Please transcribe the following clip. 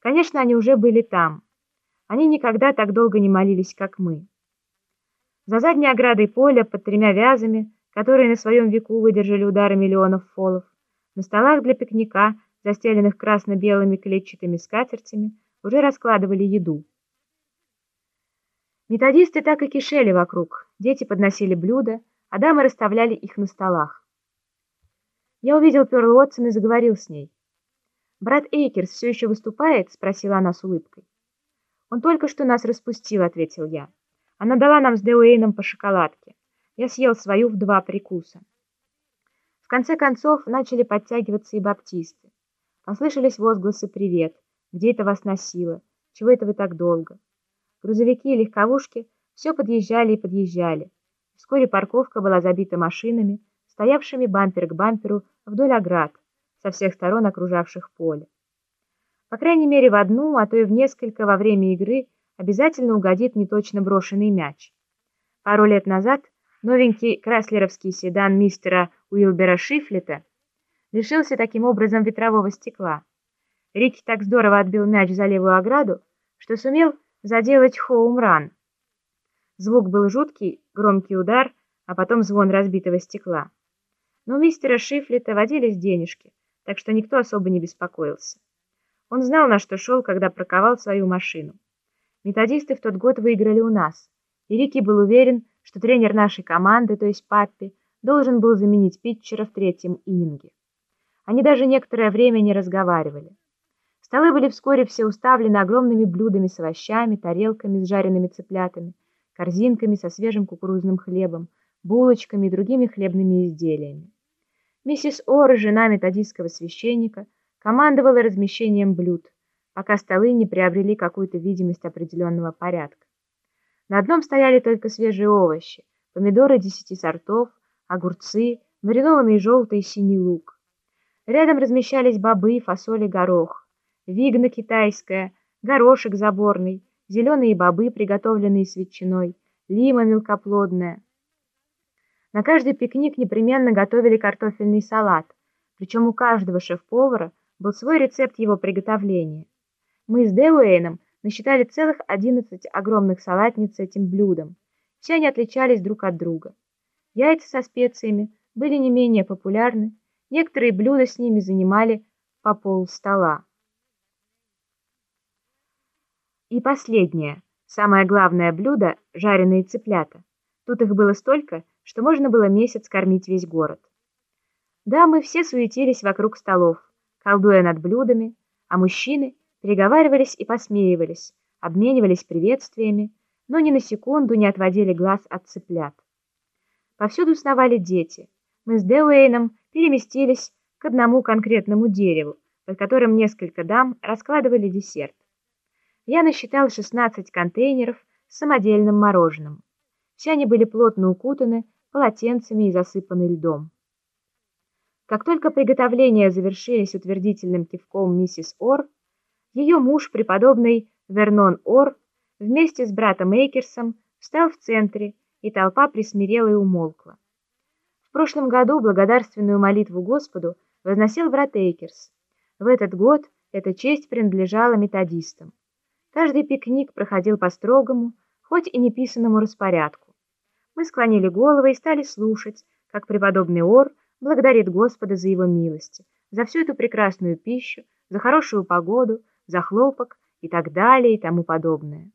Конечно, они уже были там. Они никогда так долго не молились, как мы. За задней оградой поля, под тремя вязами, которые на своем веку выдержали удары миллионов фолов, на столах для пикника, застеленных красно-белыми клетчатыми скатертями, уже раскладывали еду. Методисты так и кишели вокруг, дети подносили блюда, а дамы расставляли их на столах. Я увидел Перл Уотсон и заговорил с ней. «Брат Эйкерс все еще выступает?» — спросила она с улыбкой. «Он только что нас распустил», — ответил я. «Она дала нам с Деуэйном по шоколадке. Я съел свою в два прикуса». В конце концов начали подтягиваться и баптисты. Послышались возгласы «Привет! Где это вас носило? Чего это вы так долго?» Грузовики и легковушки все подъезжали и подъезжали. Вскоре парковка была забита машинами, стоявшими бампер к бамперу вдоль оград, со всех сторон окружавших поле. По крайней мере, в одну, а то и в несколько во время игры обязательно угодит неточно брошенный мяч. Пару лет назад новенький краслеровский седан мистера Уилбера Шифлета лишился таким образом ветрового стекла. Рикки так здорово отбил мяч за левую ограду, что сумел заделать хоум-ран. Звук был жуткий, громкий удар, а потом звон разбитого стекла. Но у мистера Шифлета водились денежки, так что никто особо не беспокоился. Он знал, на что шел, когда проковал свою машину. Методисты в тот год выиграли у нас, и Рики был уверен, что тренер нашей команды, то есть Паппи, должен был заменить питчера в третьем ининге. Они даже некоторое время не разговаривали. Столы были вскоре все уставлены огромными блюдами с овощами, тарелками с жареными цыплятами, корзинками со свежим кукурузным хлебом, булочками и другими хлебными изделиями. Миссис Ор, жена методистского священника, командовала размещением блюд, пока столы не приобрели какую-то видимость определенного порядка. На одном стояли только свежие овощи, помидоры десяти сортов, огурцы, маринованный желтый и синий лук. Рядом размещались бобы, фасоль и горох, вигна китайская, горошек заборный, зеленые бобы, приготовленные с ветчиной, лима мелкоплодная. На каждый пикник непременно готовили картофельный салат, причем у каждого шеф-повара был свой рецепт его приготовления. Мы с Деуэйном насчитали целых 11 огромных салатниц с этим блюдом. Все они отличались друг от друга. Яйца со специями были не менее популярны, некоторые блюда с ними занимали по пол стола. И последнее, самое главное блюдо – жареные цыплята. Тут их было столько, что можно было месяц кормить весь город. Да, мы все суетились вокруг столов, колдуя над блюдами, а мужчины переговаривались и посмеивались, обменивались приветствиями, но ни на секунду не отводили глаз от цыплят. Повсюду сновали дети. Мы с Деуэйном переместились к одному конкретному дереву, под которым несколько дам раскладывали десерт. Я насчитал 16 контейнеров с самодельным мороженым. Все они были плотно укутаны полотенцами и засыпаны льдом. Как только приготовления завершились утвердительным кивком миссис Ор, ее муж, преподобный Вернон Ор, вместе с братом Эйкерсом встал в центре, и толпа присмирела и умолкла. В прошлом году благодарственную молитву Господу возносил брат Эйкерс. В этот год эта честь принадлежала методистам. Каждый пикник проходил по строгому, хоть и неписанному распорядку. Мы склонили головы и стали слушать, как преподобный Ор благодарит Господа за его милости, за всю эту прекрасную пищу, за хорошую погоду, за хлопок и так далее и тому подобное.